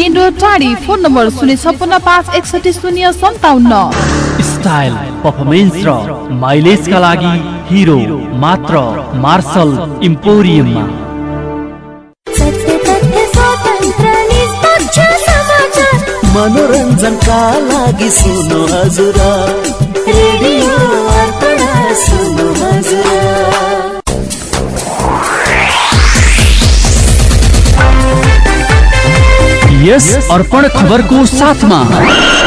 Main road टाढी phone number शून्य छप्पन्न पाँच एकसठी शून्य सन्ताउन्न। स्टाइल पर्फर्मेन्स र माइलेजका लागि हिरो मात्र मार्शल इम्पोरियममा मनोरञ्जनका लागि सुन्नु हजुर। यस अर्पण खबरको साथमा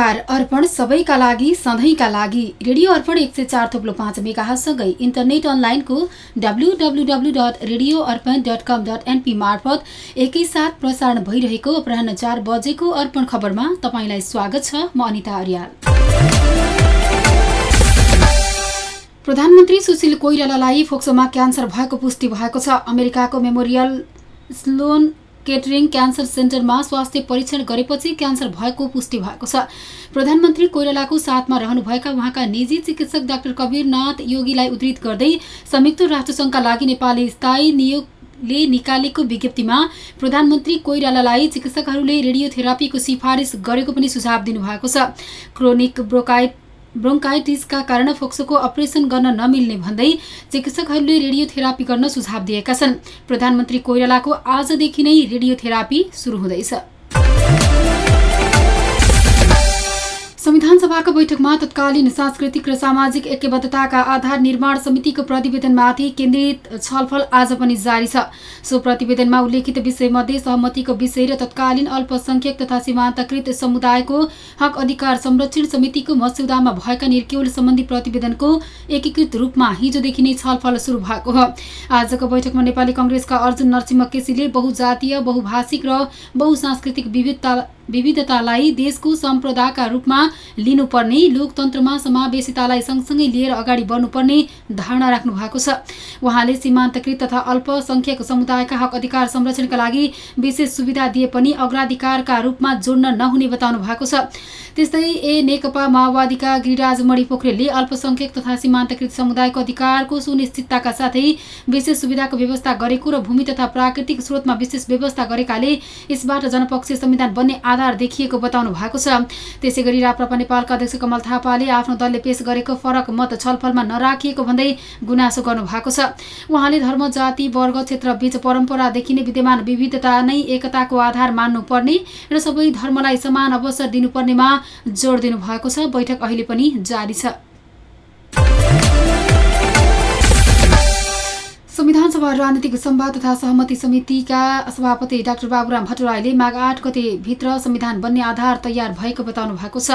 नमस्कार। अर्पण सबैका लागि सधैँका लागि। रेडियो अर्पण एक सय चार थुप्लो पाँच मेगासँगै इन्टरनेट अनलाइनको W W dot radio Arpan dot com dot NP मार्फत एकैसाथ प्रसारण भइरहेको अपराह चार बजेको अर्पण खबरमा तपाईँलाई स्वागत छ। म अनिता अर्याल। प्रधानमन्त्री सुशील कोइरालालाई फोक्सोमा क्यान्सर भएको पुष्टि भएको छ। अमेरिकाको मेमोरियल स्लोन केटरिङ क्यान्सर सेन्टरमा स्वास्थ्य परीक्षण गरेपछि क्यान्सर भएको पुष्टि भएको छ। प्रधानमन्त्री कोइरालाको साथमा रहनुभएका उहाँका निजी चिकित्सक डाक्टर कवीरनाथ योगीलाई उद्धृत गर्दै संयुक्त राष्ट्रसङ्घका लागि नेपाली स्थायी नियोगले निकालेको विज्ञप्तिमा प्रधानमन्त्री कोइरालालाई चिकित्सकहरूले रेडियोथेरापीको सिफारिस गरेको पनि सुझाव दिनुभएको छ। क्रोनिक ब्रोकाइट ब्रोङ्काइटिसका कारण फोक्सोको अपरेसन गर्न नमिल्ने भन्दै चिकित्सकहरूले रेडियोथेरापी गर्न सुझाव दिएका छन्। प्रधानमन्त्री कोइरालाको आजदेखि नै रेडियोथेरापी सुरु हुँदैछ। संविधान सभाको बैठकमा तत्कालीन सांस्कृतिक र सामाजिक ऐक्यबद्धताका आधार निर्माण समितिको प्रतिवेदनमाथि केन्द्रित छलफल आज पनि जारी छ। सो प्रतिवेदनमा उल्लेखित विषयमध्ये सहमतिको विषय र तत्कालीन अल्पसंख्यक तथा सीमान्तकृत समुदायको हक अधिकार संरक्षण समितिको मस्यौदामा भएका निर्क्युल सम्बन्धी प्रतिवेदनको एकीकृत रूपमा हिजोदेखि नै छलफल सुरु भएको हो। आजको बैठकमा नेपाली कंग्रेसका अर्जुन नरसिंह केसीले बहुजातीय बहुभाषिक र बहुसांस्कृतिक विविधता विविधतालाई देशको सम्प्रदायका रूपमा लिनुपर्ने लोकतन्त्रमा समावेशितालाई सँगसँगै लिएर अगाडि बढ्नुपर्ने धारणा राख्नु भएको छ। उहाँले सीमान्तकृत तथा अल्पसंख्यक समुदायका हक अधिकार संरक्षणका लागि विशेष सुविधा दिए पनि अग्राधिकारका रूपमा जोड्न नहुने बताउनु भएको छ। त्यस्तै ए नेकपा माओवादीका गिरिराज मणि पोखरेलले अल्पसंख्यक तथा सीमान्तकृत समुदायको अधिकारको सुनिश्चितताका साथै विशेष सुविधाको व्यवस्था गरेको र भूमि तथा प्राकृतिक स्रोतमा विशेष व्यवस्था गरेकाले यसबाट जनपक्षीय संविधान बन्ने आधार देखिएको बताउनु भएको छ। त्यसै गरी राप्रपा नेपालका अध्यक्ष कमल थापाले आफ्नो दलले पेश गरेको फरक मत छलफलमा नराखिएको भन्दै गुनासो गर्नु भएको छ। उहाँले धर्म जाति वर्ग क्षेत्र बीच परम्परादेखि नै विद्यमान विविधता नै एकताको आधार मान्नुपर्ने र सबै धर्मलाई समान अवसर दिनुपर्नेमा जोड दिनु भएको छ। बैठक अहिले पनि जारी छ। संविधान सभा राजनीतिक संवाद तथा सहमति समितिका सभापति डाक्टर बाबुराम भट्टराईले माघ आठ गतेभित्र संविधान बन्ने आधार तयार भएको बताउनु भएको छ।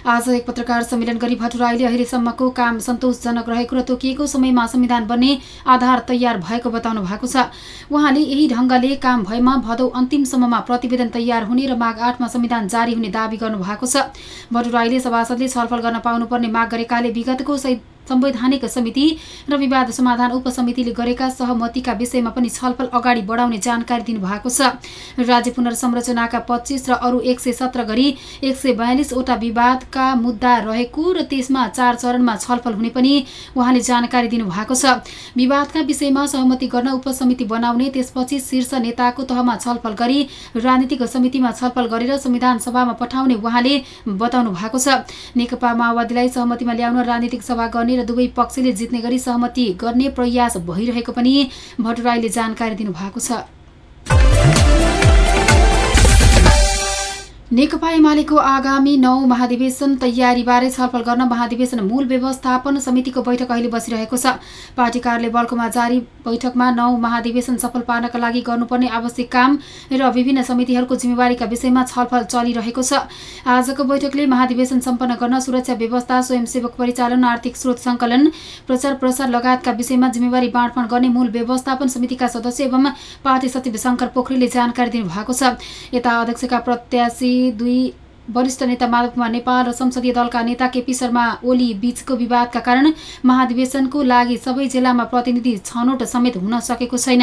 आज एक पत्रकार सम्मेलन गरी भट्टराईले अहिलेसम्मको काम सन्तोषजनक रहेको र तोकिएको समयमा संविधान बन्ने आधार तयार भएको बताउनु भएको छ। उहाँले यही ढङ्गले काम भएमा भदौ अन्तिमसम्ममा प्रतिवेदन तयार हुने र माघ आठमा संविधान जारी हुने दावी गर्नु भएको छ। भट्टराईले सभासदले छलफल गर्न पाउनुपर्ने माग गरेकाले विगतको संवैधानिक समिति र विवाद समाधान उपसमितिले गरेका सहमतिका विषयमा पनि छलफल अगाडि बढाउने जानकारी दिनुभएको छ। राज्य पुनर्संरचनाका पच्चिस र अरू एक गरी एक सय विवादका मुद्दा रहेको र त्यसमा चार चरणमा छलफल हुने पनि उहाँले जानकारी दिनुभएको छ। विवादका विषयमा सहमति गर्न उपसमिति बनाउने त्यसपछि शीर्ष नेताको तहमा छलफल गरी राजनीतिक समितिमा छलफल गरेर संविधान सभामा पठाउने उहाँले बताउनु भएको छ। नेकपा माओवादीलाई सहमतिमा ल्याउन राजनीतिक सभा गर्ने र दुवै पक्षले जित्ने गरी सहमति गर्ने प्रयास भइरहेको पनि भट्टराईले जानकारी दिनुभएको छ। नेकपा एमालेको आगामी नौ महाधिवेशन तयारीबारे छलफल गर्न महाधिवेशन मूल व्यवस्थापन समितिको बैठक अहिले बसिरहेको छ। पार्टी कार्यालय बल्कोमा जारी बैठकमा नौ महाधिवेशन सफल पार्नका लागि गर्नुपर्ने आवश्यक काम र विभिन्न समितिहरूको जिम्मेवारीका विषयमा छलफल चलिरहेको छ। आजको बैठकले महाधिवेशन सम्पन्न गर्न सुरक्षा व्यवस्था स्वयंसेवक परिचालन आर्थिक स्रोत सङ्कलन प्रचार प्रसार लगायतका विषयमा जिम्मेवारी बाँडफाँड गर्ने मूल व्यवस्थापन समितिका सदस्य एवं पार्टी सचिव शङ्कर पोखरेलले जानकारी दिनुभएको छ। यता अध्यक्षका प्रत्याशी दुई वरिष्ठ नेता माधव कुमार नेपाल र संसदीय दलका नेता केपी शर्मा ओली बीचको विवादका कारण महाधिवेशनको लागि सबै जिल्लामा प्रतिनिधि छनौट समेत हुन सकेको छैन।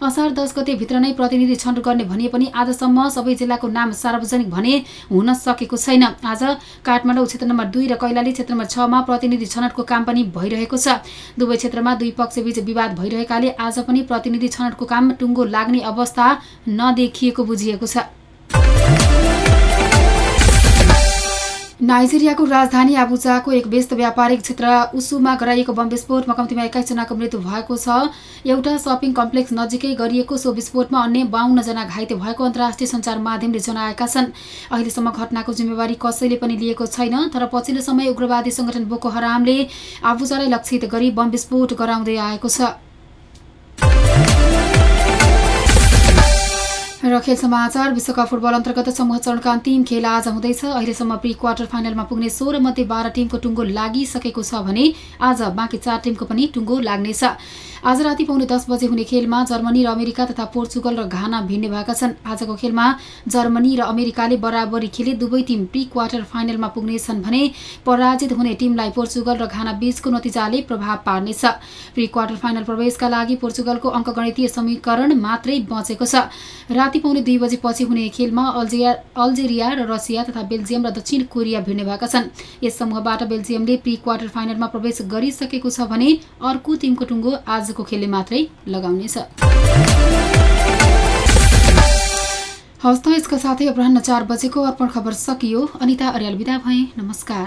असार दस गतेभित्र नै प्रतिनिधि छनौट गर्ने भनिए पनि आजसम्म सबै जिल्लाको नाम सार्वजनिक भने हुन सकेको छैन। आज काठमाडौँ क्षेत्र नम्बर दुई र कैलाली क्षेत्र नम्बर छमा प्रतिनिधि छनौटको काम पनि भइरहेको छ। दुवै क्षेत्रमा दुई पक्षबीच विवाद भइरहेकाले आज पनि प्रतिनिधि छनौटको काम टुङ्गो लाग्ने अवस्था नदेखिएको बुझिएको छ। नाइजेरियाको राजधानी आबुजाको एक व्यस्त व्यापारिक क्षेत्र उसुमा गराइएको बम विस्फोटमा कम्तीमा एक्काइसजनाको मृत्यु भएको छ। एउटा सपिङ कम्प्लेक्स नजिकै गरिएको सो विस्फोटमा अन्य बाहन्नजना घाइते भएको अन्तर्राष्ट्रिय सञ्चार माध्यमले जनाएका छन्। अहिलेसम्म घटनाको जिम्मेवारी कसैले पनि लिएको छैन तर पछिल्लो समय उग्रवादी संगठन बोको हरामले आबुजालाई लक्षित गरी बम विस्फोट गराउँदै आएको छ। खेल समाचार विश्वकप फुटबल अन्तर्गत समूह चरणका अन्तिम खेल आज हुँदैछ। अहिलेसम्म प्री क्वार्टर फाइनलमा पुग्ने सोह्र मध्ये बाह्र टिमको टुङ्गो लागिसकेको छ भने आज बाँकी चार टिमको पनि टुङ्गो लाग्नेछ। आज राति पाउने दस बजे हुने खेलमा जर्मनी र अमेरिका तथा पोर्चुगल र घाना भिड्ने भएका छन्। आजको खेलमा जर्मनी र अमेरिकाले बराबरी खेले दुवै टिम प्री क्वार्टर फाइनलमा पुग्नेछन् भने पराजित हुने टिमलाई पोर्चुगल र घाना बीचको नतिजाले प्रभाव पार्नेछ। प्री क्वार्टर फाइनल प्रवेशका लागि पोर्चुगलको अङ्कगणितीय समीकरण मात्रै बचेको छ। राति पाउने दुई बजेपछि हुने खेलमा अल्जिया अल्जेरिया र रसिया तथा बेल्जियम र दक्षिण कोरिया भिड्ने भएका छन्। यस समूहबाट बेल्जियमले प्री क्वार्टर फाइनलमा प्रवेश गरिसकेको छ भने अर्को टिमको टुङ्गो आजको खेलले मात्रै लगाउनेछ। हवस् त यसका साथै अपराह्न चार बजेको अर्पण खबर सकियो। अनिता अर्याल विदा भए। नमस्कार।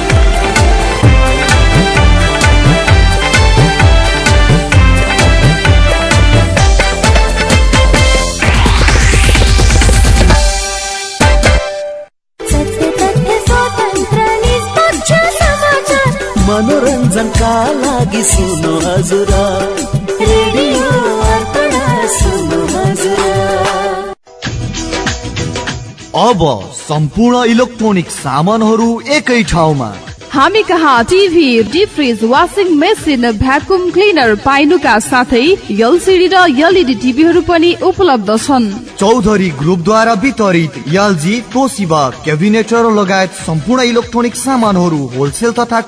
मनोरञ्जनका लागि सुन्नु हजुर रेडियो अर्पण सुन्नु हजुर अब सम्पूर्ण इलेक्ट्रोनिक सामानहरू एकै ठाउँमा हामी कहाँ TV deep fridge washing machine vacuum cleaner पाइनुका साथै एलसिडी र एलइडी टिभीहरू पनि उपलब्ध छन् चौधरी ग्रुपद्वारा वितरित एलजी तोसिबा क्याबिनेटर लगायत सम्पूर्ण इलेक्ट्रोनिक सामानहरू होलसेल तथा